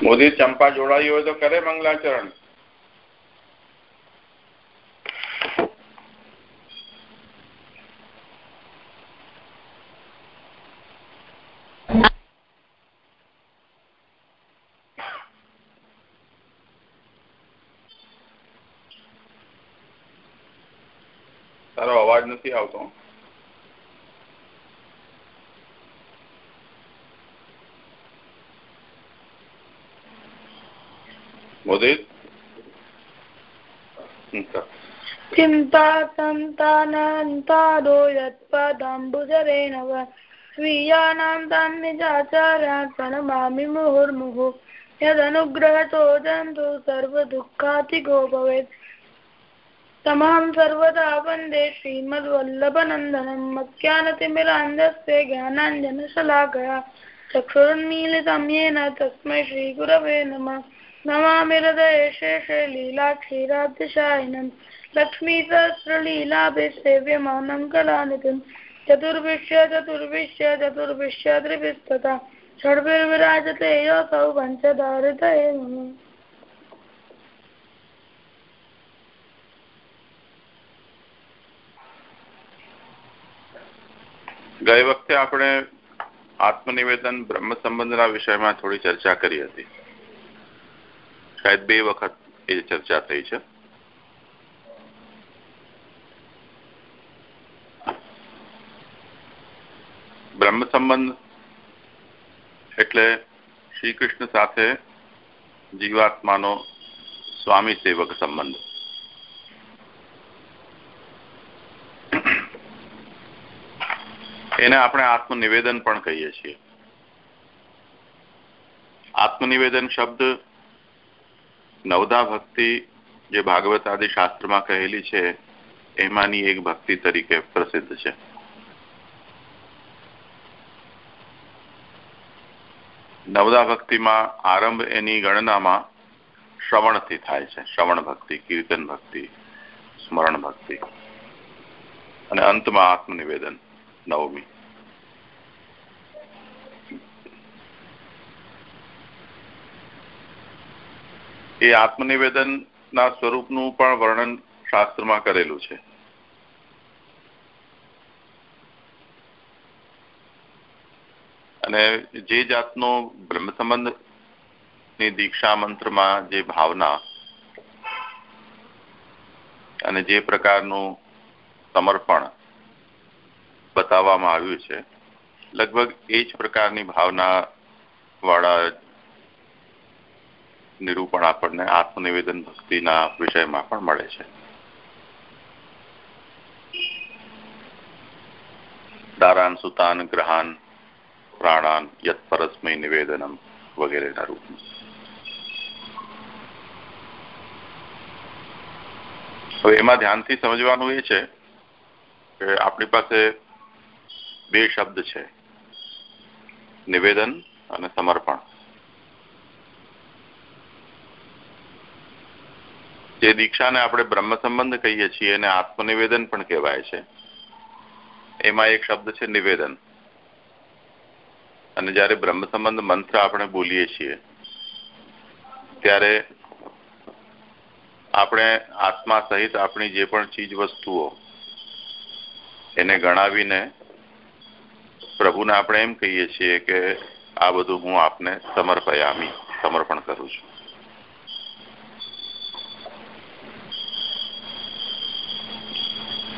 મોદી ચંપા જોડાયું હોય તો કરે મંગલાચરણ. તારો અવાજ નથી આવતો. वदेत् चिन्ता सन्तानान्तादो यत्पादाम्बुजरेण वा स्वीयानां तान्निजाचारात् प्रणमामि मुहुर्मुहुः यदनुग्रहचोदन्तु सर्वदुःखातिगो भवेत् तमहं सर्वदा वन्दे श्रीमद्वल्लभनन्दनं मत्यानतिमिरान्धस्य ज्ञानाञ्जनशलाकया चक्षुरुन्मीलितं येन तस्मै श्रीगुरवे नमः नमामि हृदये शेषे लीलाक्षीरातिशायिनं लक्ष्मीसहस्रलीलाभिसेव्यमानं कलानिधिं चतुर्विश्य चतुर्विश्य चतुर्विश्य त्रिभिस्तथा षड्भिर्विराजते योऽसौ पञ्चदारितये मम ગઈ વખતે આપણે આત્મનિવેદન બ્રહ્મ સંબંધના વિષયમાં થોડી ચર્ચા કરી હતી શાયદ બે વખત એ ચર્ચા થઈ છે. બ્રહ્મ સંબંધ એટલે શ્રી કૃષ્ણ સાથે જીવાત્માનો સ્વામી સેવક સંબંધ. એને આપણે આત્મનિવેદન પણ કહીએ છીએ. આત્મનિવેદન શબ્દ નવદા ભક્તિ જે ભાગવત આદિ શાસ્ત્રમાં કહેલી છે, એમાંની એક ભક્તિ તરીકે પ્રસિદ્ધ છે. નવદા ભક્તિમાં આરંભ એની ગણનામાં શ્રવણથી થાય છે. શ્રવણ ભક્તિ, કીર્તન ભક્તિ, સ્મરણ ભક્તિ અને અંતમાં આત્મનિવેદન, નવમી. એ આત્મનિવેદન ના સ્વરૂપનું પણ વર્ણન શાસ્ત્રમાં કરેલું છે. અને જે જાતનો બ્રહ્મ સંબંધની દીક્ષા મંત્રમાં જે ભાવના અને જે પ્રકારનું સમર્પણ બતાવવામાં આવ્યું છે, લગભગ એ જ પ્રકારની ભાવના વાળા નિરૂપણ આપણને આત્મનિવેદન ભક્તિના વિષયમાં પણ મળે છે. દારાન સુતાન ગ્રહાન પ્રાણાન યત પરસ્મય નિવેદનમ વગેરેના રૂપમાં હવે એમાં ધ્યાનથી સમજવાનું એ છે કે આપણી પાસે બે શબ્દ છે. નિવેદન અને સમર્પણ. જે દીક્ષાને આપણે બ્રહ્મ સંબંધ કહીએ છીએ એને આત્મનિવેદન પણ કહેવાય છે. એમાં એક શબ્દ છે નિવેદન. અને જ્યારે બ્રહ્મ સંબંધ મંત્ર આપણે બોલીએ છીએ, ત્યારે આપણે આત્મા સહિત આપણી જે પણ ચીજ વસ્તુઓ એને ગણાવીને પ્રભુને આપણે એમ કહીએ છીએ કે આ બધું હું આપને સમર્પયામી, સમર્પણ કરું છું.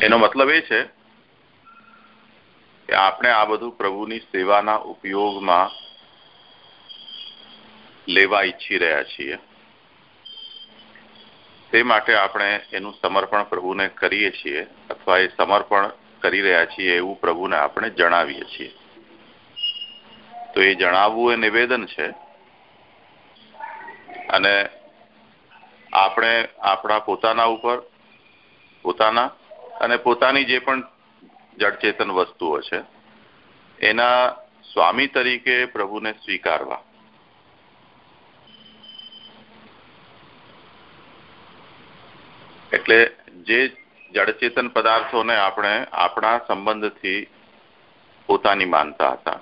એનો મતલબ એ છે કે આપણે આ બધું પ્રભુની સેવાના ઉપયોગમાં લેવા ઈચ્છી રહ્યા છીએ. તે માટે આપણે એનું સમર્પણ પ્રભુને કરીએ છીએ અથવા એ સમર્પણ કરી રહ્યા છીએ એવું પ્રભુને આપણે જણાવીએ છીએ. તો એ જણાવવું એ નિવેદન છે. અને આપણે આપણા પોતાના ઉપર, પોતાના અને પોતાની જે પણ જડચેતન વસ્તુઓ છે, એના સ્વામી તરીકે પ્રભુને સ્વીકારવા. એટલે જે જડચેતન પદાર્થોને આપણે આપણા સંબંધથી પોતાની માનતા હતા,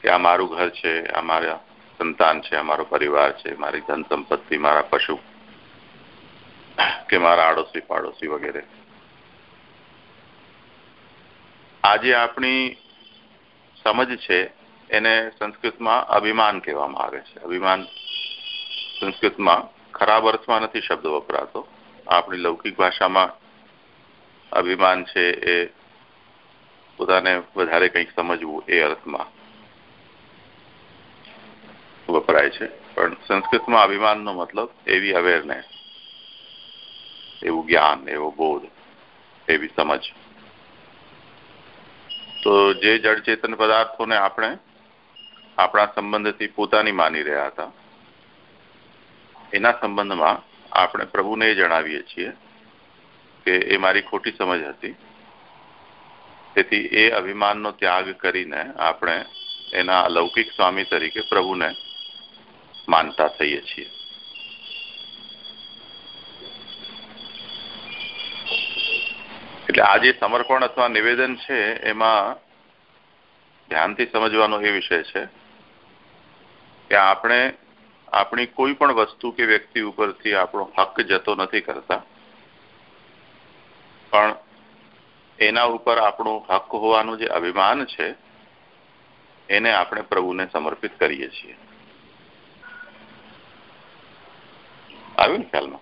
કે આ મારું ઘર છે, આ મારા સંતાન છે અમારો પરિવાર છે, મારી ધન સંપત્તિ, મારા પશુ કે મારા આડોશી પાડોશી વગેરે. આજે આપણી સમજ છે, એને સંસ્કૃતમાં અભિમાન કહેવામાં આવે છે. અભિમાન સંસ્કૃતમાં ખરાબ અર્થમાં નથી શબ્દ વપરાતો. આપણી લૌકિક ભાષામાં અભિમાન છે એ પોતાને વધારે કંઈક સમજવું એ અર્થમાં વપરાય છે. પણ સંસ્કૃતમાં અભિમાનનો મતલબ એવી અવેરનેસ એવું જ્ઞાન એવો બોધ એવી સમજ. તો જે જળચેતન પદાર્થોને આપણે આપણા સંબંધથી પોતાની માની રહ્યા હતા, એના સંબંધમાં આપણે પ્રભુને જણાવીએ છીએ કે એ મારી ખોટી સમજ હતી. તેથી એ અભિમાનનો ત્યાગ કરીને આપણે એના અલૌકિક સ્વામી તરીકે પ્રભુને માનતા થઈએ છીએ. એટલે આ જે સમર્પણ અથવા નિવેદન છે, એમાં ધ્યાનથી સમજવાનો એ વિષય છે કે આપણે આપણી કોઈ પણ વસ્તુ કે વ્યક્તિ ઉપરથી આપણો હક જતો નથી કરતા. પણ એના ઉપર આપણું હક હોવાનું જે અભિમાન છે, એને આપણે પ્રભુને સમર્પિત કરીએ છીએ. આવ્યું ને ખ્યાલમાં?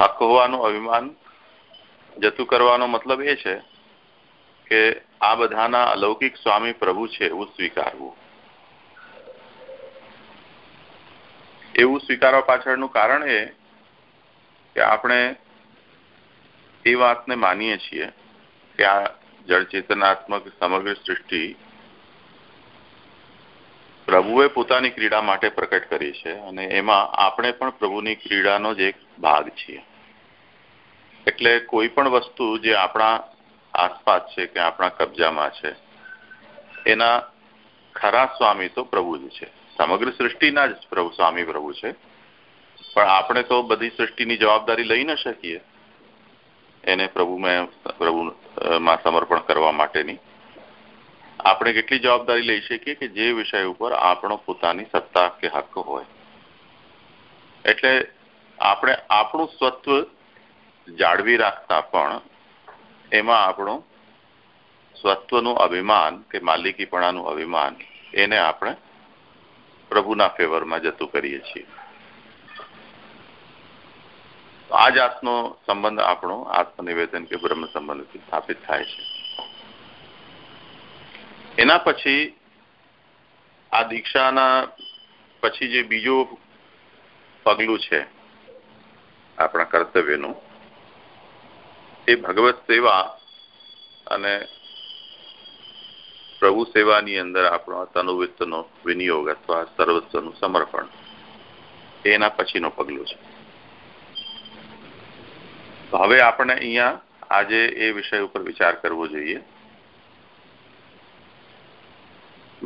હક હોવાનું અભિમાન જતું કરવાનો મતલબ એ છે કે આ બધાના અલૌકિક સ્વામી પ્રભુ છે, એવું સ્વીકારવું. એવું સ્વીકારવા પાછળનું કારણ એ કે આપણે એ વાતને માનીએ છીએ કે આ જળચેતનાત્મક સમગ્ર સૃષ્ટિ પ્રભુએ પોતાની ક્રીડા માટે પ્રકટ કરી છે અને એમાં આપણે પણ પ્રભુની ક્રીડાનો જ એક ભાગ છીએ. એટલે કોઈ પણ વસ્તુ જે આપણા આસપાસ છે કે આપણા કબજામાં છે, એના ખરા સ્વામી તો પ્રભુ જ છે. સમગ્ર સૃષ્ટિના જ પ્રભુ, સ્વામી પ્રભુ છે. પણ આપણે તો બધી સૃષ્ટિની જવાબદારી લઈ ન શકીએ. એને પ્રભુમાં પ્રભુમાં સમર્પણ કરવા માટેની. આપણે કેટલી જવાબદારી લઈ શકીએ કે જે વિષય ઉપર આપણો પોતાની સત્તા કે હક હોય. એટલે આપણે આપણું સ્વત્વ જાળવી રાખતા પણ એમાં આપણું સ્વત્વનું અભિમાન કે માલિકીપણાનું અભિમાન એને આપણે પ્રભુના ફેવરમાં જતું કરીએ છીએ. આ જાતનો સંબંધ આપણો આત્મનિવેદન કે બ્રહ્મ સંબંધથી સ્થાપિત થાય છે. એના પછી આ દીક્ષાના પછી જે બીજું પગલું છે આપણા કર્તવ્યનું એ ભગવત સેવા અને પ્રભુ સેવાની અંદર આપણો તનુવિત્તનો વિનિયોગ અથવા સર્વસ્વનું સમર્પણ, એના પછીનો પગલું છે. હવે આપણે અહીંયા આજે એ વિષય ઉપર વિચાર કરવો જોઈએ.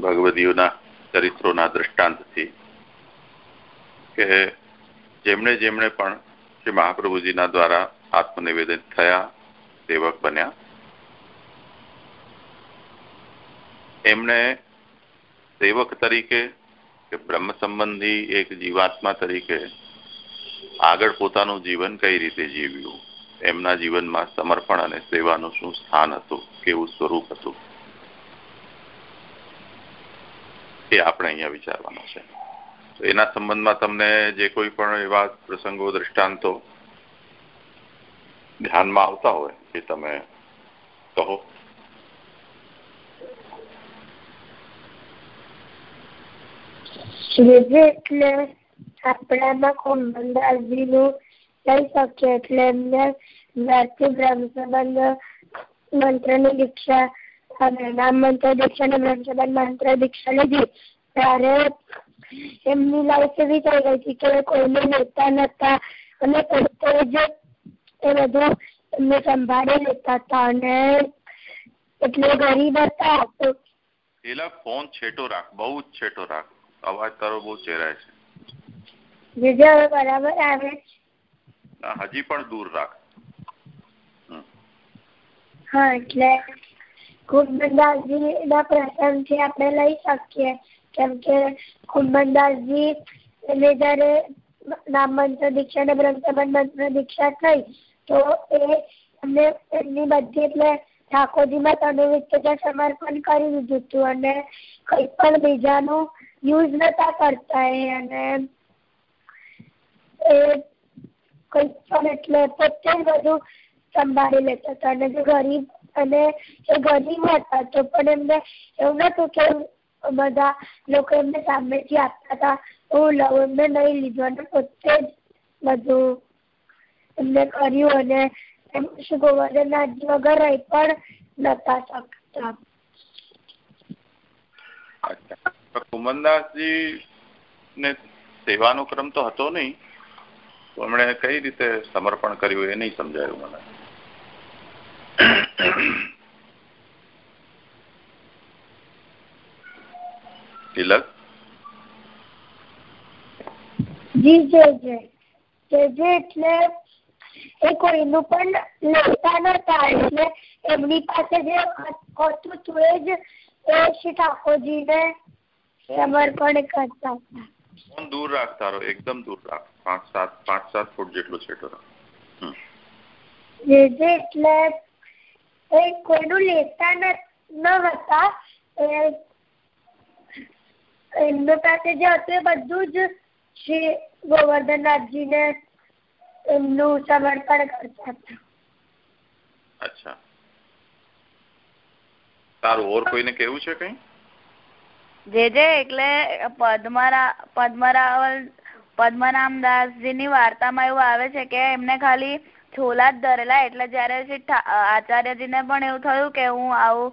ભગવદીઓના ચરિત્રોના દ્રષ્ટાંતથી કે જેમણે જેમણે પણ શ્રી મહાપ્રભુજીના દ્વારા આત્મનિવેદિત થયા, સેવક બન્યા. એમણે સેવક તરીકે કે બ્રહ્મ સંબંધી એક જીવાત્મા તરીકે આગળ પોતાનું જીવન કઈ રીતે જીવ્યું? એમના જીવનમાં સમર્પણ અને સેવાનું શું સ્થાન હતું? કેવું સ્વરૂપ હતું? એ આપણે અહીંયા વિચારવાનું છે. એના સંબંધમાં તમને જે કોઈ પણ એવા પ્રસંગો, દ્રષ્ટાંતો ધ્યાનમાં આવતા હોય એ તમે કહો. વ્યાસથી બ્રહ્મ સંબંધ મંત્રની દીક્ષા અને મંત્ર દીક્ષા ને મંત્ર લીધી. ત્યારે એમની લાઈફ થઈ ગઈ હતી કે કોઈને લેતા નતા અને પોતે જ એ બધું એમને સંભાળી લેતા હતા અને એટલે ગરીબ હતા. તો પેલા ફોન છેટો રાખ બહુ જ છેટો રાખ. અવાજ તારો બહુ ચેરાય છે. જીજે હવે બરાબર આવે હજી પણ દૂર રાખ. હા એટલે કુંભદાસજી ના પ્રસંગથી આપણે લઈ શકીએ. કેમ કે કુંભદાસજી એને જયારે નામ મંત્ર દીક્ષા ને બ્રહ્મ મંત્ર દીક્ષા થઈ તો એમને બધી એટલે ઠાકોરજીમાં તનુવિત્તતા સમર્પણ કરી દીધું હતું અને કઈ પણ બીજાનું યુઝ નતા કરતા એ અને એ કઈ પણ એટલે પોતે જ બધું સંભાળી લેતા હતા અને જે ગરીબ અને એ ગરીબ હતા તો પણ એમને એવું નતું કે બધા લોકો એમને સામેથી આપતા હતા, હું લઉં. એમને નહીં લીધું અને પોતે જ બધું એમને કર્યું અને એમ ગોવર્ધનનાથજી વગર રહી પણ નતા શકતા. કુમનદાસજી ને સેવાનો ક્રમ તો હતો નહીં તો એમણે કઈ રીતે સમર્પણ કર્યું એ નહીં સમજાયું મને. તિલક? જી જય જે જે જે એટલે એ કોઈનું પણ લેતા નતા એટલે એમની પાસે જે હતું તું એ જ એ શ્રી ઠાકોરજીને સમર્પણ કરતા હતા. ફોન દૂર રાખ તારો? એકદમ દૂર રાખ. પાંચ સાત પાંચ સાત ફૂટ જેટલો છે રાખ જે જે એટલે એ કોઈનું લેતા ન હતા. એ એમની પાસે જે હતું એ બધું જ શ્રી ગોવર્ધનનાથજીને એમનું સમર્પણ કરતા હતા. અચ્છા. તારું ઓર કોઈને કેવું છે કઈ? જે જે એટલે પદ્મરા પદ્મરાવલ પદ્મનામદાસજી ની વાર્તામાં એવું આવે છે કે એમને ખાલી છોલા જ ધરેલા એટલે જયારે આચાર્યજી ને પણ એવું થયું કે હું આવું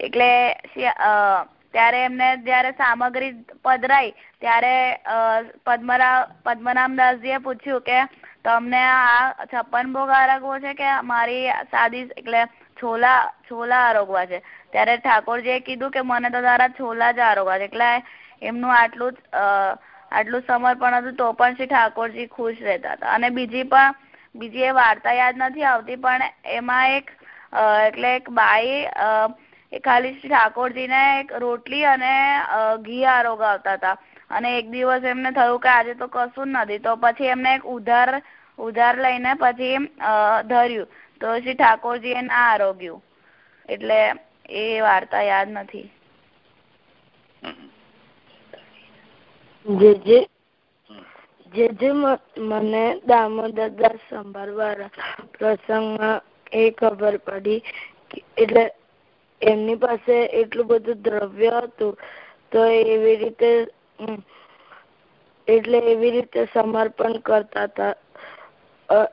એટલે ત્યારે એમને જયારે સામગ્રી પધરાઈ, ત્યારે પદ્મરાવ પદ્મનામદાસજી એ પૂછ્યું કે, તમને આ છપ્પન ભોગ આરોગવો છે કે મારી સાદી એટલે છોલા છોલા આરોગવા છે. ત્યારે ઠાકોરજીએ કીધું કે, મને તો તારા છોલા જ આરોગવા છે. એટલે એમનું આટલું જ આટલું સમર્પણ હતું તો પણ શ્રી ઠાકોરજી ખુશ રહેતા હતા. અને બીજી પણ, બીજી એ વાર્તા યાદ નથી આવતી, પણ એમાં એક એટલે એક બાઈ એ ખાલી શ્રી ઠાકોરજીને એક રોટલી અને ઘી આરોગાવતા હતા. અને એક દિવસ એમને થયું કે આજે તો કશું જ નથી તો પછી એમને એક ઉધાર ઉધાર લઈને પછી ધર્યું. તો શ્રી ઠાકોરજીએ ના આરોગ્યું. એટલે એ વાર્તા યાદ નથી. જે જે જે જે મને દામોદર દાસ સંભાળવાળા પ્રસંગમાં એ ખબર પડી એટલે એમની પાસે એટલું બધું દ્રવ્ય હતું, તો એવી રીતે એટલે એવી રીતે સમર્પણ કરતા હતા.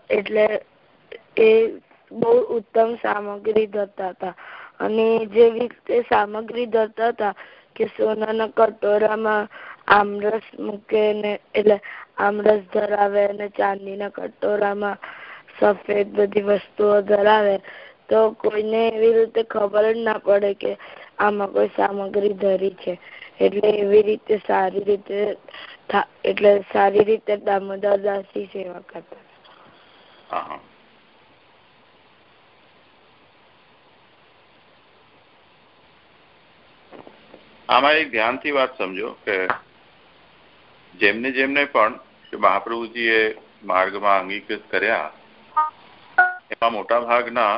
એટલે એ બહુ ઉત્તમ સામગ્રી ધરતા હતા. અને જેવી રીતે સામગ્રી ધરતા હતા કે સોનાના કટોરામાં આમરસ મૂકે ને, એટલે આમરસ ધરાવે અને ચાંદીના કટોરામાં સફેદ બધી વસ્તુઓ ધરાવે તો કોઈને એવી રીતે ખબર જ ના પડે કે આમાં કોઈ સામગ્રી ધરી છે. એટલે એવી રીતે સારી રીતે એટલે સારી રીતે દામોદર દાસી સેવા કરતા. આમાં એક ધ્યાનથી વાત સમજો કે જેમને જેમને પણ મહાપ્રભુજીએ માર્ગમાં અંગીકૃત કર્યા, એમાં મોટા ભાગના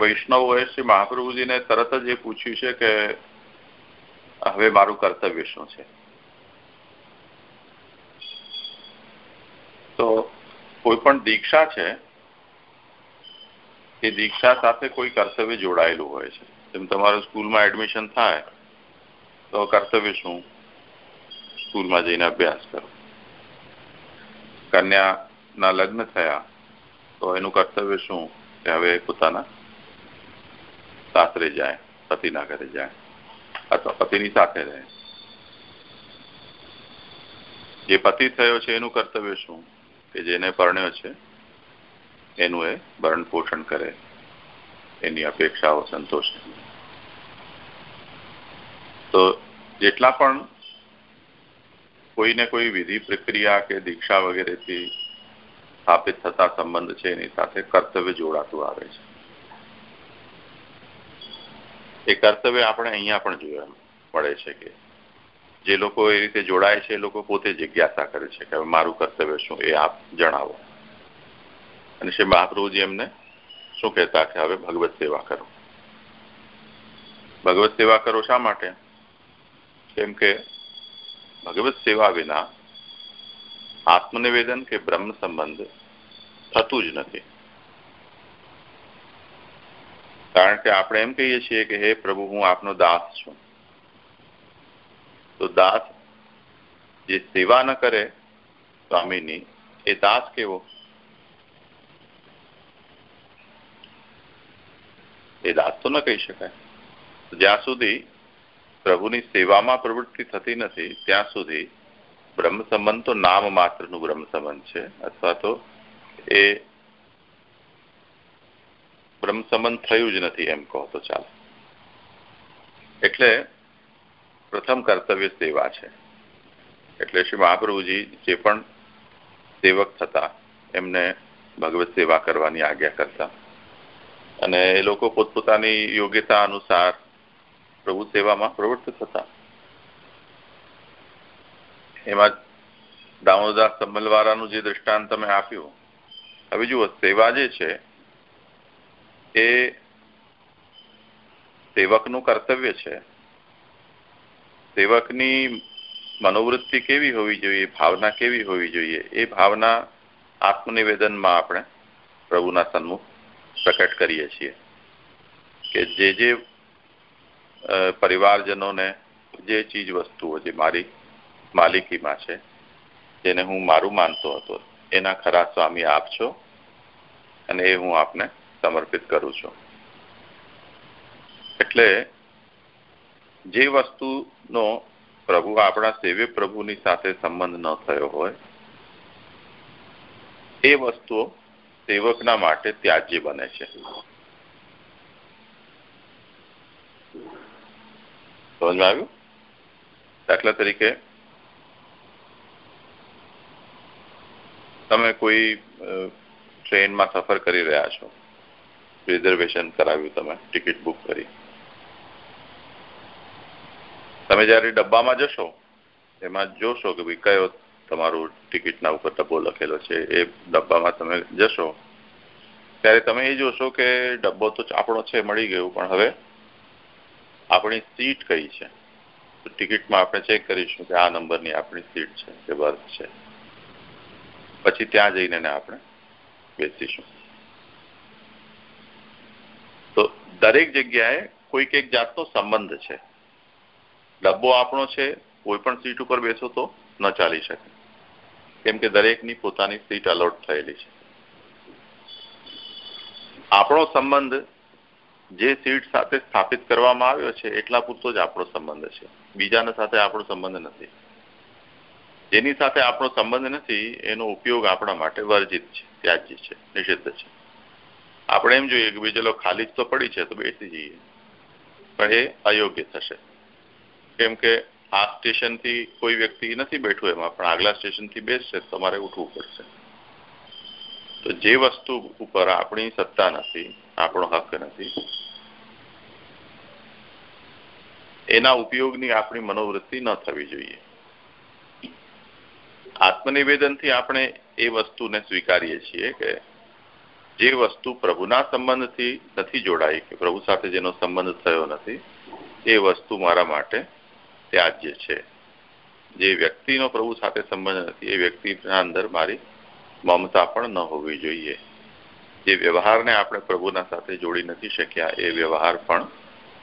વૈષ્ણવોએ શ્રી મહાપ્રભુજીને તરત જ એ પૂછ્યું છે કે હવે મારું કર્તવ્ય શું છે? તો કોઈ પણ દીક્ષા છે, એ દીક્ષા સાથે કોઈ કર્તવ્ય જોડાયેલું હોય છે. જેમ તમારું સ્કૂલમાં એડમિશન થાય, તો કર્તવ્ય શું? સ્કૂલમાં જઈને અભ્યાસ કરો. કન્યાના લગ્ન થયા, તો એનું કર્તવ્ય શું? કે હવે પોતાના સાસરે જાય, પતિના ઘરે જાય, અથવા પતિની સાથે રહે. જે પતિ થયો છે એનું કર્તવ્ય શું? કે જેને પરણ્યો છે, એનું એ ભરણ પોષણ કરે. એની અપેક્ષાઓ સંતોષે. તો જેટલા પણ કોઈને કોઈ વિધિ, પ્રક્રિયા કે દીક્ષા વગેરેથી સ્થાપિત થતા સંબંધ છે, એની સાથે કર્તવ્ય જોડાતું આવે છે. એ કર્તવ્ય આપણે અહીંયા પણ જોવા મળે છે કે જે લોકો એ રીતે જોડાય છે, એ લોકો પોતે જિજ્ઞાસા કરે છે કે મારું કર્તવ્ય શું એ આપ જણાવો. અને શ્રી મહાપ્રભુજી એમને શું કહેતા કે હવે ભગવત સેવા કરો. ભગવત સેવા કરો શા માટે? કેમ કે ભગવત સેવા વિના આત્મનિવેદન કે બ્રહ્મ સંબંધ થતું જ નથી. કારણ કે આપણે એમ કહીએ છીએ કે હે પ્રભુ, હું આપનો દાસ છું. તો દાસ જે સેવા ન કરે સ્વામીની, એ દાસ કેવો? એ દાસ તો ન કહી શકાય. જ્યાં સુધી પ્રભુની સેવામાં પ્રવૃત્તિ થતી નથી, ત્યાં સુધી બ્રહ્મ સંબંધ તો નામ માત્રનું બ્રહ્મ સંબંધ છે, અથવા તો એ બ્રહ્મ સંબંધ થયું જ નથી એમ કહો તો ચાલે. એટલે પ્રથમ કર્તવ્ય સેવા છે. એટલે શ્રી મહાપ્રભુજી જે પણ સેવક થતા, એમને ભગવત સેવા કરવાની આજ્ઞા કરતા. અને એ લોકો પોતપોતાની યોગ્યતા અનુસાર પ્રભુ સેવામાં પ્રવૃત્ત થતા. એમાં દામોદાસ સંભલવાળાનું જે દ્રષ્ટાંત તમે આપ્યું હવે જુઓ સેવા જે છે એ સેવકનું કર્તવ્ય છે. સેવકની મનોવૃત્તિ કેવી હોવી જોઈએ, ભાવના કેવી હોવી જોઈએ, એ ભાવના આત્મનિવેદનમાં આપણે પ્રભુના સન્મુખ પ્રકટ કરીએ છીએ. કે જે જે પરિવારજનોને જે ચીજ વસ્તુઓ જે મારી માલિકીમાં છે, જેને હું મારું માનતો હતો, એના ખરા સ્વામી આપ છો અને એ હું આપને સમર્પિત કરું છું. એટલે જે વસ્તુનો પ્રભુ, આપણા સેવ્ય પ્રભુની સાથે સંબંધ ન થયો હોય, એ વસ્તુઓ સેવકના માટે ત્યાજ્ય બને છે. સમજમાં આવ્યું? દાખલા તરીકે, તમે કોઈ ટ્રેનમાં સફર કરી રહ્યા છો. રિઝર્વેશન કરાવ્યું તમે, ટિકિટ બુક કરી. તમે જયારે ડબ્બામાં જશો, એમાં જોશો કે ભાઈ કયો તમારું ટિકિટના ઉપર ડબ્બો લખેલો છે, એ ડબ્બામાં તમે જશો, ત્યારે તમે એ જોશો કે ડબ્બો તો આપણો છે, મળી ગયો, પણ હવે આપણી સીટ કઈ છે? ટિકિટમાં આપણે ચેક કરીશું કે આ નંબરની આપણી સીટ છે કે બર્થ છે. પછી ત્યાં જઈને આપણે બેસીશું તો દરેક જગ્યાએ કોઈક એક જાતનો સંબંધ છે. ડબ્બો આપણો છે, કોઈ પણ સીટ ઉપર બેસો તો ન ચાલી શકે. કેમ કે દરેકની પોતાની સીટ અલોટ થયેલી છે. આપણો સંબંધ જે સીટ સાથે સ્થાપિત કરવામાં આવ્યો છે, એટલા પૂરતો જ આપણો સંબંધ છે. બીજાના સાથે આપણો સંબંધ નથી. જેની સાથે આપણો સંબંધ નથી, એનો ઉપયોગ આપણા માટે વર્જિત છે, ત્યાજ્ય છે, નિષિદ્ધ છે. આપણે એમ જોઈએ કે ભાઈ ચલો ખાલી જ તો પડી છે તો બેસી જઈએ. પણ એ અયોગ્ય થશે. કેમ કે આ સ્ટેશનથી કોઈ વ્યક્તિ નથી બેઠું એમાં, પણ આગલા સ્ટેશનથી બેસશે તમારે ઉઠવું પડશે. તો જે વસ્તુ ઉપર આપણી સત્તા નથી, આપણો હક નથી, એના ઉપયોગની આપણી મનોવૃત્તિ ન થવી જોઈએ. આત્મનિવેદનથી આપણે એ વસ્તુને સ્વીકારીએ છીએ કે જે વસ્તુ પ્રભુના સંબંધથી નથી જોડાઈ, કે પ્રભુ સાથે જેનો સંબંધ થયો નથી, એ વસ્તુ મારા માટે ત્યાજ્ય છે. જે વ્યક્તિનો પ્રભુ સાથે સંબંધ નથી, એ વ્યક્તિના અંદર મારી મમતા પણ ન હોવી જોઈએ. જે વ્યવહારને આપણે પ્રભુના સાથે જોડી નથી શક્યા, એ વ્યવહાર પણ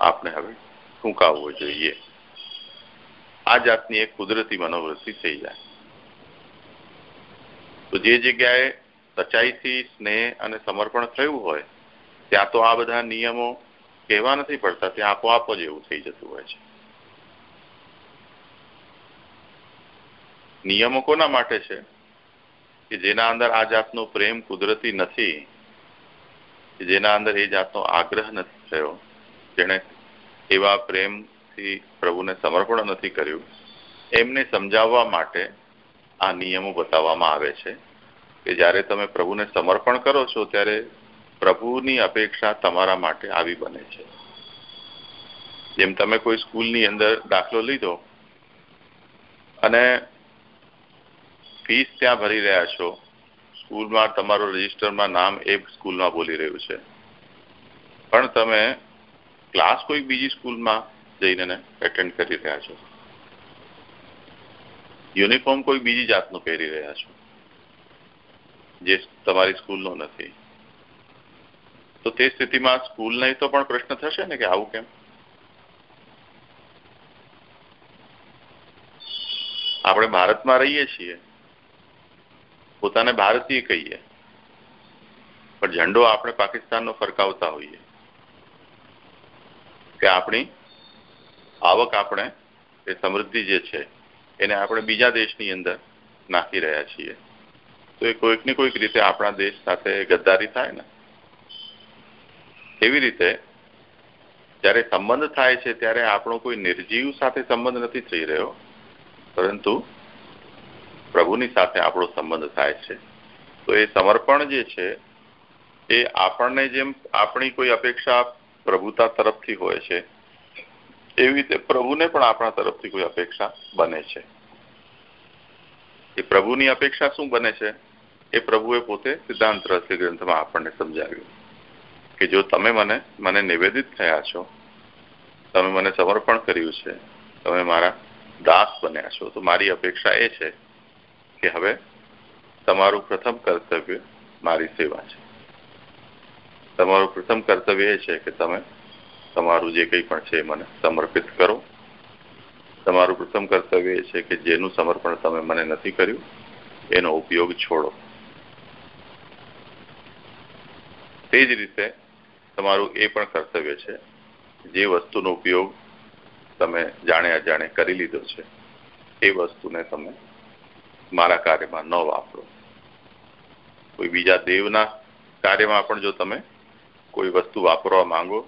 આપણે હવે ટૂંકાવવો જોઈએ. આ જાતની એક કુદરતી મનોવૃત્તિ થઈ જાય. તો જે જગ્યાએ સચ્ચાઈથી સ્નેહ અને સમર્પણ થયું હોય, ત્યાં તો આ બધા નિયમો કહેવા નથી પડતા, ત્યાં આપોઆપ જ એવું થઈ જતું હોય છે. નિયમો કોના માટે છે? કે જેના અંદર આ જાતનો પ્રેમ કુદરતી નથી જેના અંદર એ જાતનો આગ્રહ નથી થયો જેને એવા પ્રેમથી પ્રભુને સમર્પણ નથી કર્યું, એમને સમજાવવા માટે આ નિયમો બતાવવામાં આવે છે. કે જ્યારે તમે પ્રભુને સમર્પણ કરો છો, ત્યારે પ્રભુની અપેક્ષા તમારા માટે આવી બને છે. જેમ તમે કોઈ સ્કૂલની અંદર દાખલો લીધો અને ફીસ ત્યાં ભરી રહ્યા છો, સ્કૂલમાં તમારું રજીસ્ટરમાં નામ એ સ્કૂલમાં બોલી રહ્યું છે. પણ તમે ક્લાસ કોઈ બીજી સ્કૂલમાં જઈને એટેન્ડ કરી રહ્યા છો. યુનિફોર્મ કોઈ બીજી જાતનું પહેરી રહ્યા છો. જે તમારી સ્કૂલનો નથી. તો તે સ્થિતિમાં સ્કૂલને તો પણ પ્રશ્ન થશે ને કે આવું કેમ? આપણે ભારતમાં રહીએ છીએ. પોતાને ભારતીય કહીએ. પણ ઝંડો આપણે પાકિસ્તાનનો ફરકાવતા હોઈએ. કે આપણી આવક આપણે, એ સમૃદ્ધિ જે છે, એને આપણે બીજા દેશની અંદર નાખી રહ્યા છીએ. તો એ કોઈક ને કોઈક રીતે આપણા દેશ સાથે ગદ્દારી થાય ને. એવી રીતે જ્યારે સંબંધ થાય છે ત્યારે આપણો કોઈ નિર્જીવ સાથે સંબંધ નથી થઈ રહ્યો, પરંતુ પ્રભુની સાથે આપણો સંબંધ થાય છે. તો એ સમર્પણ જે છે, એ આપણને જેમ આપણી કોઈ અપેક્ષા પ્રભુતા તરફથી હોય છે, એવી રીતે પ્રભુને પણ આપણા તરફથી કોઈ અપેક્ષા બને છે. એ પ્રભુની અપેક્ષા શું બને છે? એ પ્રભુએ પોતે સિદ્ધાંત રહસ્ય ગ્રંથમાં આપણને સમજાવ્યું કે જો તમે મને મને નિવેદિત થયા છો, તમે મને સમર્પણ કર્યું છે, તમે મારા દાસ બન્યા છો, તો મારી અપેક્ષા એ છે કે હવે તમારું પ્રથમ કર્તવ્ય મારી સેવા છે. તમારું પ્રથમ કર્તવ્ય એ છે કે તમે તમારું જે કંઈ પણ છે મને સમર્પિત કરો. તમારું પ્રથમ કર્તવ્ય એ છે કે જેનું સમર્પણ તમે મને નથી કર્યું, એનો ઉપયોગ છોડો. તે જ રીતે તમારું એ પણ કર્તવ્ય છે. જે વસ્તુનો ઉપયોગ તમે જાણે અજાણે કરી લીધો છે, એ વસ્તુને તમે મારા કાર્યમાં ન વાપરો. કોઈ બીજા દેવના કાર્યમાં પણ જો તમે કોઈ વસ્તુ વાપરવા માંગો,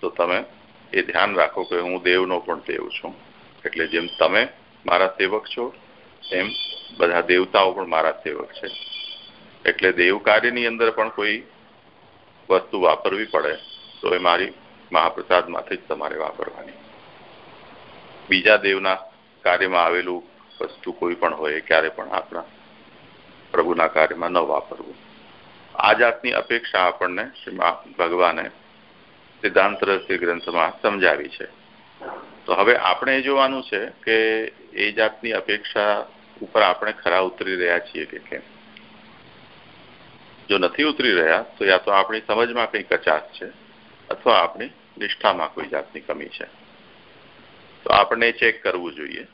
તો તમે એ ધ્યાન રાખો કે હું દેવનો પણ દેવ છું. એટલે જેમ તમે મારા સેવક છો, એમ બધા દેવતાઓ પણ મારા સેવક છે. એટલે દેવ કાર્યની અંદર પણ કોઈ વસ્તુ વાપરવી પડે, તો એ મારી મહાપ્રસાદમાંથી જ તમારે વાપરવાની. બીજા દેવના કાર્યમાં આવેલું વસ્તુ કોઈ પણ હોય ક્યારે પણ આપણા પ્રભુના કાર્યમાં ન વાપરવું. આ જાતની અપેક્ષા આપણને શ્રી ભગવાને સિદ્ધાંત રહસ્ય ગ્રંથમાં સમજાવી છે. તો હવે આપણે એ જોવાનું છે કે એ જાતની અપેક્ષા ઉપર આપણે ખરા ઉતરી રહ્યા છીએ કે કેમ? જો નથી ઉતરી રહ્યા, તો યા તો આપણી સમજમાં કંઈ કચાશ છે, અથવા આપણી નિષ્ઠામાં કોઈ જાતની કમી છે. તો આપણે ચેક કરવું જોઈએ.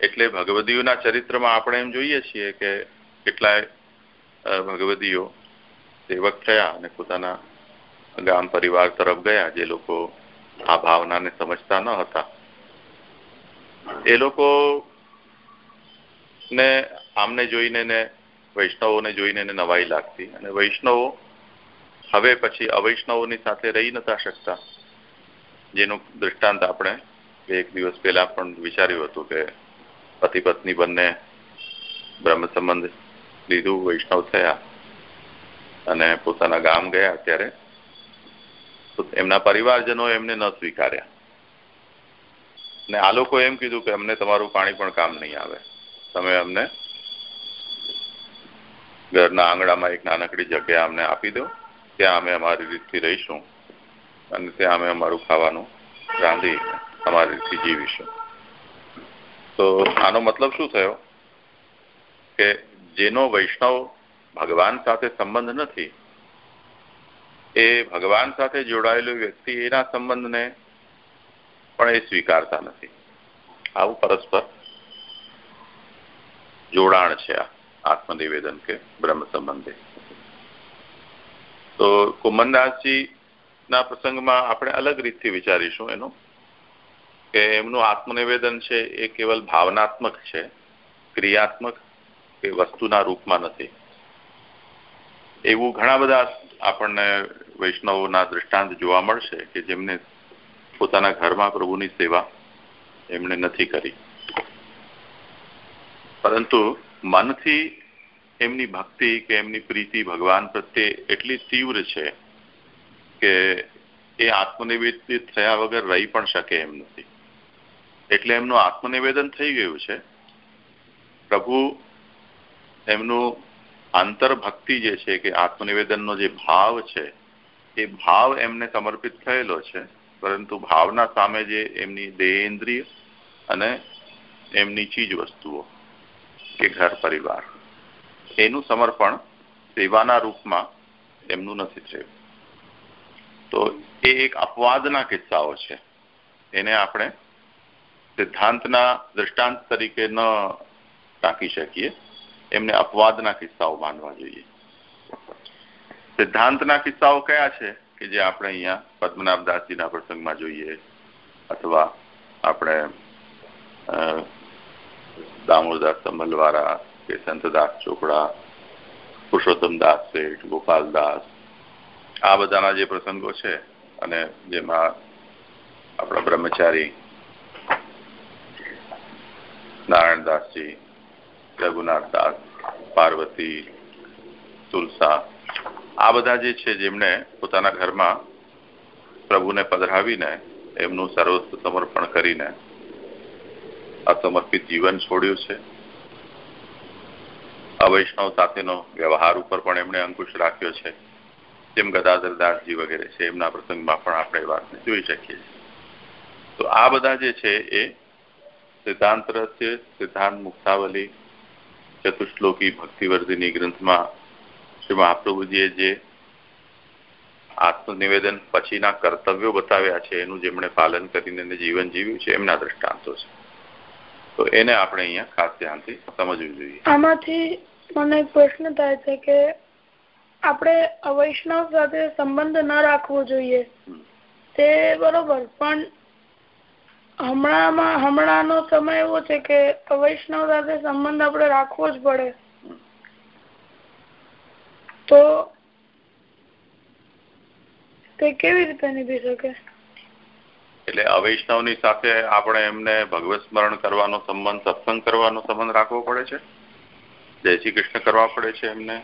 એટલે ભગવદીઓના ચરિત્રમાં આપણે એમ જોઈએ છીએ કે કેટલાય ભગવદીઓ સેવક થયા અને પોતાના ગામ પરિવાર તરફ ગયા જે લોકો આ ભાવનાને સમજતા ન હતા. એ લોકો ને આમને જોઈને ને વૈષ્ણવોને જોઈને નવાઈ લાગતી અને વૈષ્ણવો હવે પછી અવૈષ્ણવોની સાથે રહી નતા શકતા. જેનું દૃષ્ટાંત આપણે એક દિવસ પહેલા પણ વિચાર્યું હતું કે પતિ પત્ની બંને બ્રહ્મ સંબંધ લીધું, વૈષ્ણવ થયા અને પોતાના ગામ ગયા ત્યારે એમના પરિવારજનો એમને ન સ્વીકાર્યા. ને આ લોકો એમ કીધું કે અમને તમારું પાણી પણ કામ નહીં આવે. તમે અમને ઘરના આંગણામાં એક નાનકડી જગ્યા અમને આપી દો. ત્યાં અમે અમારી રીતથી રહીશું અને ત્યાં અમે અમારું ખાવાનું રાંધી અમારી રીતથી જીવીશું. તો આનો મતલબ શું થયો? કે જેનો વૈષ્ણવ ભગવાન સાથે સંબંધ નથી, એ ભગવાન સાથે જોડાયેલો વ્યક્તિ એના સંબંધને પણ એ સ્વીકારતા નથી. આવું પરસ્પર જોડાણ છે આ. આત્મનિવેદન કે બ્રહ્મ संबंधे તો કુમનદાસજી ના પ્રસંગમાં આપણે અલગ રીતથી વિચારીશું એનું, કે એમનું આત્મનિવેદન છે એ કેવલ ભાવનાત્મક છે, ક્રિયાત્મક કે વસ્તુના રૂપમાં નથી. એવું ઘણા બધા આપણને વૈષ્ણવોના દૃષ્ટાંત જોવા મળશે કે જેમને પોતાના ઘરમાં પ્રભુની સેવા એમણે નથી કરી. પરંતુ મનથી એમની ભક્તિ કે એમની પ્રીતિ ભગવાન પ્રત્યે એટલી તીવ્ર છે કે એ આત્મનિવેદિત થયા વગર રહી પણ શકે એમ નથી. એટલે એમનું આત્મનિવેદન થઈ ગયું છે. પ્રભુ એમનું આંતરભક્તિ જે છે કે આત્મનિવેદનનો જે ભાવ છે, એ ભાવ એમને સમર્પિત થયેલો છે. પરંતુ ભાવના સામે જે એમની દેહેન્દ્રિય અને એમની ચીજ વસ્તુઓ કે ઘર પરિવાર. એનું સમર્પણ સેવાના રૂપમાં એમનું નથી થયું. તો એ એક અપવાદના કિસ્સાઓ છે. એને આપણે સિદ્ધાંતના દ્રષ્ટાંત તરીકે ન ટાંકી શકીએ. એમને અપવાદના કિસ્સાઓ માનવા જોઈએ. સિદ્ધાંતના કિસ્સાઓ કયા છે કે જે આપણે અહીંયા પદ્મનાભદાસજીના પ્રસંગમાં જોઈએ? અથવા આપણે દામોદાસ સંભલવારા, કે સંતદાસ ચોપડા પુરુષોત્તમદાસ શેઠ ગોપાલદાસ આ બધાના જે પ્રસંગો છે અને જેમાં આપણા બ્રહ્મચારી નારાયણદાસજી રઘુનાથદાસ પાર્વતી, તુલસા, આ બધા જે છે જેમણે પોતાના ઘરમાં પ્રભુને પધરાવીને એમનું સર્વસ્વ સમર્પણ કરીને અસમર્પિત જીવન છોડ્યું છે. અવૈષ્ણવ સાથેનો વ્યવહાર ઉપર પણ એમણે અંકુશ રાખ્યો છે. જેમ ગદાધરદાસજી વગેરે છે, એમના પ્રસંગમાં પણ આપણે વાતને જોઈ શકીએ છીએ. તો આ બધા જે છે એ સિદ્ધાંત રહસ્ય સિદ્ધાંત મુક્તાવલી ચતુશ્લોકી, ભક્તિવર્ધિની ગ્રંથમાં શ્રી મહાપ્રભુજીએ જે આત્મનિવેદન પછીના કર્તવ્યો બતાવ્યા છે, એનું જેમણે પાલન કરીને જીવન જીવ્યું છે, એમના દ્રષ્ટાંતો છે. તો એને આપણે અહીંયા ખાસ ધ્યાનથી સમજવું જોઈએ. આમાંથી મને પ્રશ્ન થાય છે કે આપણે અવૈષ્ણવ સાથે સંબંધ ન રાખવો જોઈએ. તે બરોબર પણ હમણાંમાં હમણાંનો સમય એવો છે કે અવૈષ્ણવ સાથે સંબંધ આપણે રાખવો જ પડે. તો તે કેવી રીતે નીકળી શકે? એટલે અવૈષ્ણવની સાથે આપણે એમને ભગવત સ્મરણ કરવાનો સંબંધ, સત્સંગ કરવાનો સંબંધ રાખવો પડે છે? જય શ્રી કૃષ્ણ કરવા પડે છે એમને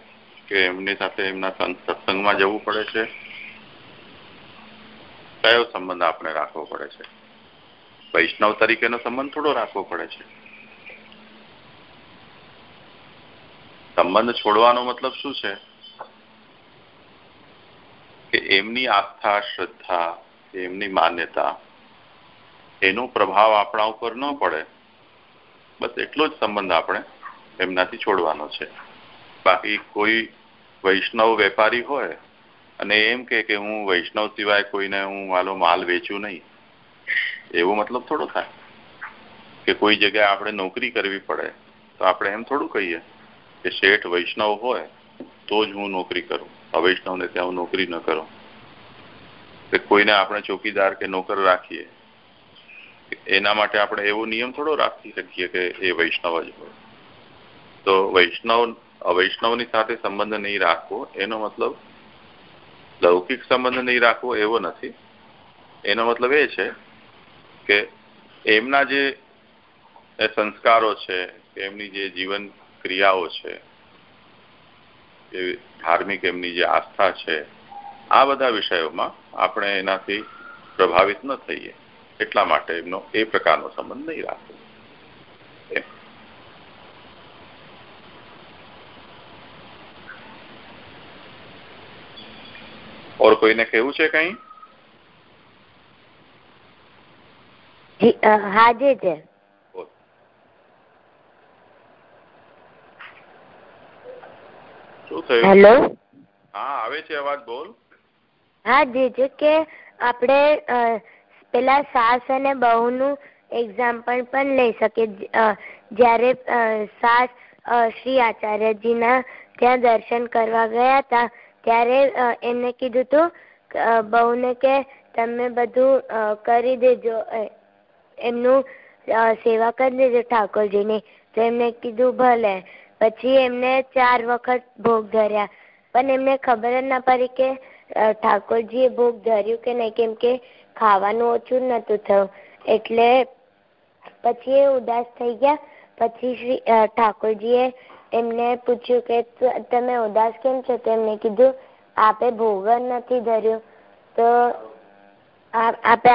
કે એમની સાથે એમના સત્સંગમાં જવું પડે છે? કયો સંબંધ આપણે રાખવો પડે છે? વૈષ્ણવ તરીકેનો સંબંધ થોડો રાખવો પડે છે. સંબંધ છોડવાનો મતલબ શું છે? કે એમની આસ્થા, શ્રદ્ધા, એમની માન્યતા એનો પ્રભાવ આપણા ઉપર ન પડે. બસ એટલો જ સંબંધ આપણે એમનાથી છોડવાનો છે. બાકી કોઈ વૈષ્ણવ વેપારી હોય અને એમ કે હું વૈષ્ણવ સિવાય કોઈને હું માલો માલ વેચું નહીં, એવો મતલબ થોડો થાય. કે કોઈ જગ્યાએ આપણે નોકરી કરવી પડે, તો આપણે એમ થોડું કહીએ કે શેઠ વૈષ્ણવ હોય તો જ હું નોકરી કરું. અવૈષ્ણવને ત્યાં હું નોકરી ન કરું. કોઈને આપણે ચોકીદાર કે નોકર રાખીએ એના માટે આપણે એવો નિયમ થોડો રાખી શકીએ કે એ વૈષ્ણવ જ હોય. તો વૈષ્ણવ, અવૈષ્ણવની સાથે સંબંધ નહીં રાખવો, એનો મતલબ લૌકિક સંબંધ નહીં રાખવો એવો નથી. એનો મતલબ એ છે કે એમના જે સંસ્કારો છે એમની જે જીવન ક્રિયાઓ છે, એ ધાર્મિક એમની જે આસ્થા છે, આ બધા વિષયોમાં આપણે એનાથી પ્રભાવિત ન થઈએ. એટલા માટે એમનો એ પ્રકારનો સંબંધ નહીં રાખવો ઓર કોઈને કેવું છે કઈ? હા જી છે. હેલો? હા આવે છે અવાજ બોલ. હા જી છે કે આપણે પેલા સાસ અને બહુ નું એક્ઝામ્પલ પણ લઈ શકે જ્યારે સાસ શ્રી આચાર્યજીના ત્યાં દર્શન કરવા ગયા હતા, ત્યારે એમને કીધું હતું બહુને કે તમે બધું કરી દેજો. એમનું સેવા કરી દેજો ઠાકોરજીની. તો એમને કીધું, ભલે. પછી એમને ચાર વખત ભોગ ધર્યા. પણ એમને ખબર જ ના પડી કે ઠાકોરજીએ ભોગ ધર્યું કે નહીં, કેમ કે ખાવાનું ઓછું નતું થયું. એટલે પછી એ ઉદાસ થઈ ગયા. પછી શ્રી ઠાકોરજીએ એમને પૂછ્યું કે તમે ઉદાસ કેમ છો? તો એમને કીધું, આપે ભોગ નથી ધર્યું. તો આપે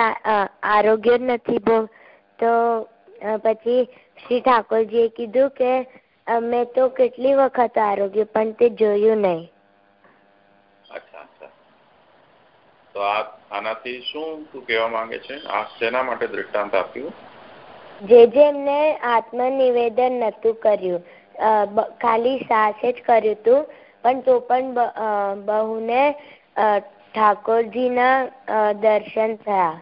આરોગ્ય નથી ભોગ. તો પછી શ્રી ઠાકોરજીએ કીધું કે, અમે તો કેટલી વખત આરોગ્ય, પણ તે જોયું નહીં અચ્છા અચ્છા તો આ આનાથી શું તું કહેવા માંગે છે? આ શેના માટે દ્રષ્ટાંત આપ્યું? જે જેમને આત્મનિવેદન નતું કર્યું ખાલી સાસે જ કર્યું હતું પણ તો પણ બહુને ઠાકોરજીના દર્શન થયા.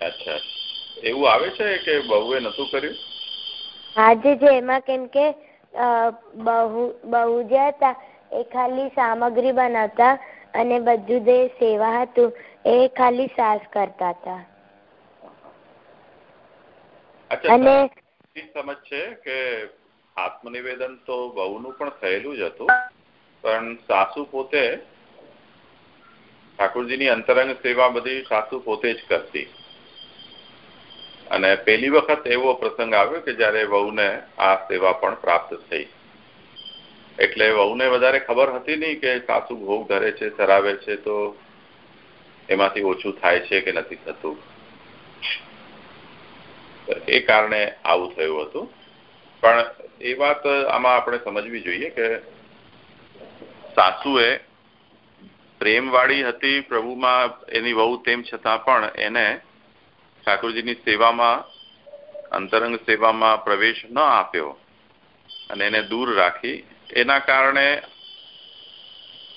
અચ્છા. એવું આવે છે કે બહુએ નતું કર્યું? આજે જે એમાં કેમ કે બહુ બહુ જે હતા એ ખાલી સામગ્રી બનાવતા અને બધું જે સેવા હતું એ ખાલી સાસ કરતા હતા. અને સમજ છે કે આત્મનિવેદન તો બહુનું પણ થયેલું જ હતું પણ સાસુ પોતે ઠાકોરજીની અંતરંગ સેવા બધી સાસુ પોતે જ કરતી. અને પહેલી વખત એવો પ્રસંગ આવ્યો કે જયારે વહુને આ સેવા પણ પ્રાપ્ત થઈ. એટલે વહુને વધારે ખબર હતી નહીં કે સાસુ ભોગ ધરે છે, ધરાવે છે, તો એમાંથી ઓછું થાય છે કે નથી થતું. એ કારણે આવું થયું હતું. પણ એ વાત આમાં આપણે સમજવી જોઈએ કે સાસુએ પ્રેમવાળી હતી પ્રભુમાં, એની વહુ તેમ છતાં પણ એને ઠાકોરજીની સેવામાં, અંતરંગ સેવામાં પ્રવેશ ન આપ્યો અને એને દૂર રાખી એના કારણે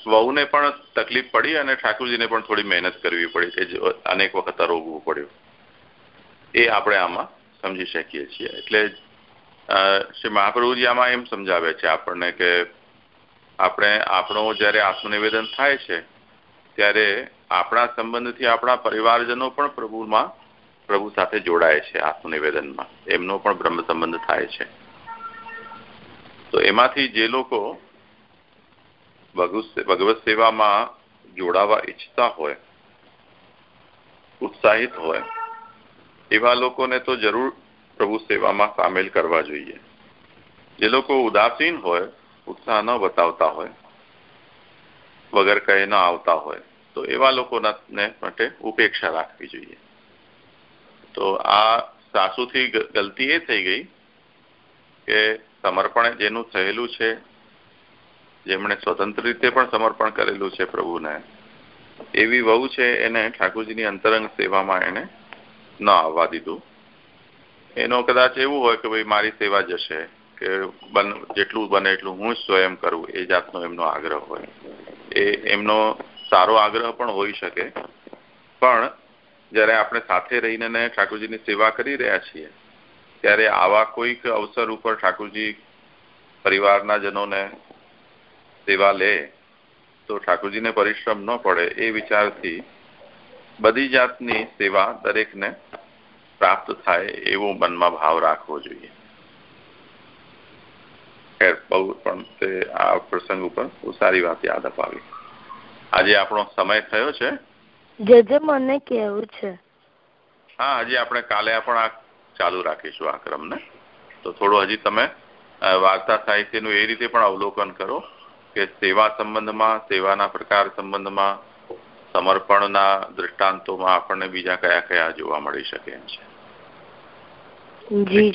વહુને પણ તકલીફ પડી અને ઠાકોરજીને પણ થોડી મહેનત કરવી પડી એ અનેક વખત અરોગવું પડ્યું. એ આપણે આમાં સમજી શકીએ છીએ. એટલે શ્રી મહાપ્રભુજી આમાં એમ સમજાવે છે આપણને કે આપણે, આપણો જ્યારે આત્મનિવેદન થાય છે, ત્યારે આપણા સંબંધથી આપણા પરિવારજનો પણ પ્રભુમાં, પ્રભુ સાથે જોડાય છે આત્મનિવેદનમાં. એમનો પણ બ્રહ્મ સંબંધ થાય છે. તો એમાંથી જે લોકો ભગવત સેવામાં જોડાવા ઈચ્છતા હોય, ઉત્સાહિત હોય, એવા લોકોને તો જરૂર પ્રભુ સેવામાં સામેલ કરવા જોઈએ. જે લોકો ઉદાસીન હોય, ઉત્સાહ ન બતાવતા હોય, વગર કહે ન આવતા હોય, તો એવા લોકોને માટે ઉપેક્ષા રાખવી જોઈએ. તો આ સાસુથી ગલતી એ થઈ ગઈ કે સમર્પણ જેનું થયેલું છે, જેમણે સ્વતંત્ર રીતે પણ સમર્પણ કરેલું છે પ્રભુને. એવી વહુ છે એને ઠાકોરજીની અંતરંગ સેવામાં એને ન આવવા દીધું. એનો કદાચ એવું હોય કે ભાઈ મારી સેવા જશે, કે બન, જેટલું બને એટલું હું સ્વયં કરું, એ જાતનો એમનો આગ્રહ હોય. એ એમનો સારો આગ્રહ પણ હોઈ શકે. પણ જ્યારે આપણે સાથે રહીને ઠાકોરજીની સેવા કરી રહ્યા છીએ ત્યારે આવા કોઈક અવસર ઉપર ઠાકોરજી પરિવારના જનોને સેવા લે તો ઠાકોરજીને પરિશ્રમ ન પડે એ વિચારથી બધી જાતની સેવા દરેકને પ્રાપ્ત થાય એવો મનમાં ભાવ રાખવો જોઈએ. ખેર બહુ પણ તે આ પ્રસંગ ઉપર બહુ સારી વાત યાદ અપાવી. આજે આપણો સમય થયો છે? જે મને કેવું છે. હા હજી આપણે કાલે પણ આ ચાલુ રાખીશું આ ક્રમને. તો થોડું હજી તમે વાર્તા સાહિત્યનું એ રીતે પણ અવલોકન કરો કે સેવા સંબંધમાં સેવાના પ્રકાર સંબંધમાં સમર્પણના દૃષ્ટાંતોમાં આપણને બીજા કયા કયા જોવા મળી શકે એમ છે. જી